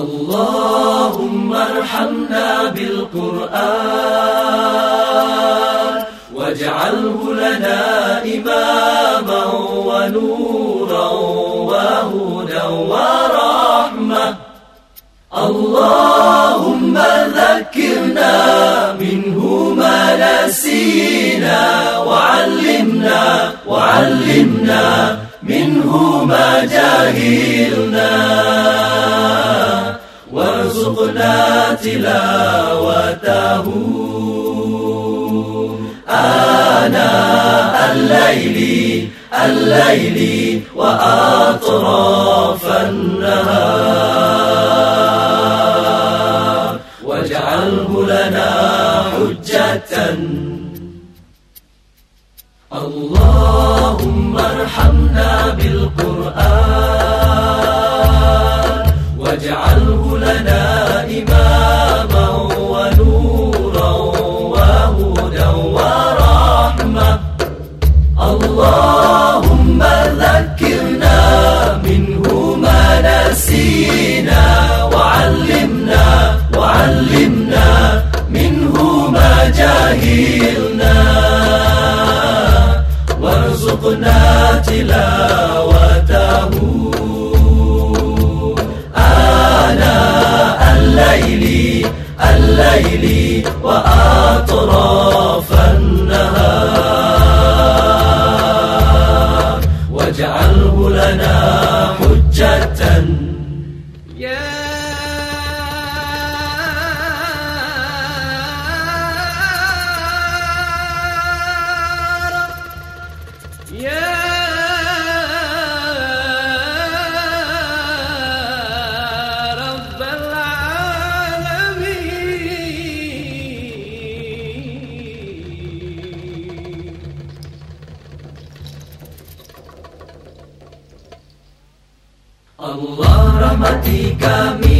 اللهم ارحمنا بالقرآن واجعله لنا إماما ونورا وهدى ورحمة. اللهم ذكرنا منه ما نسينا وعلمنا وعلمنا منه ما جاهلنا. وارزقنا تلاوته آناء الليل الليل وأطراف النهار. واجعله لنا حجة. اللهم ارحمنا بالقرآن. وارزقنا تلاوته آناء الليل الليل وأطراف النهار واجعله لنا حجة Allah rahmati kami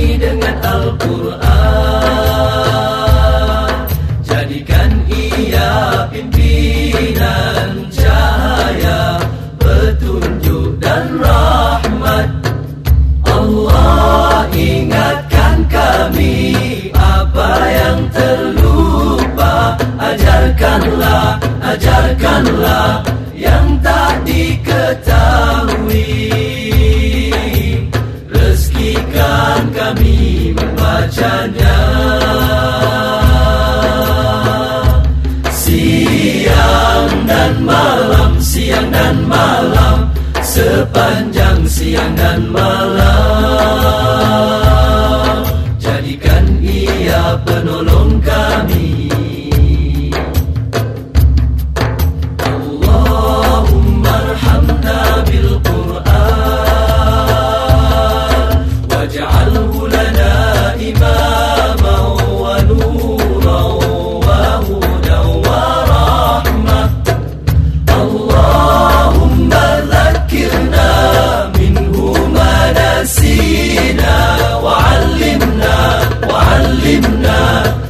siang dan malam. Alimna. Al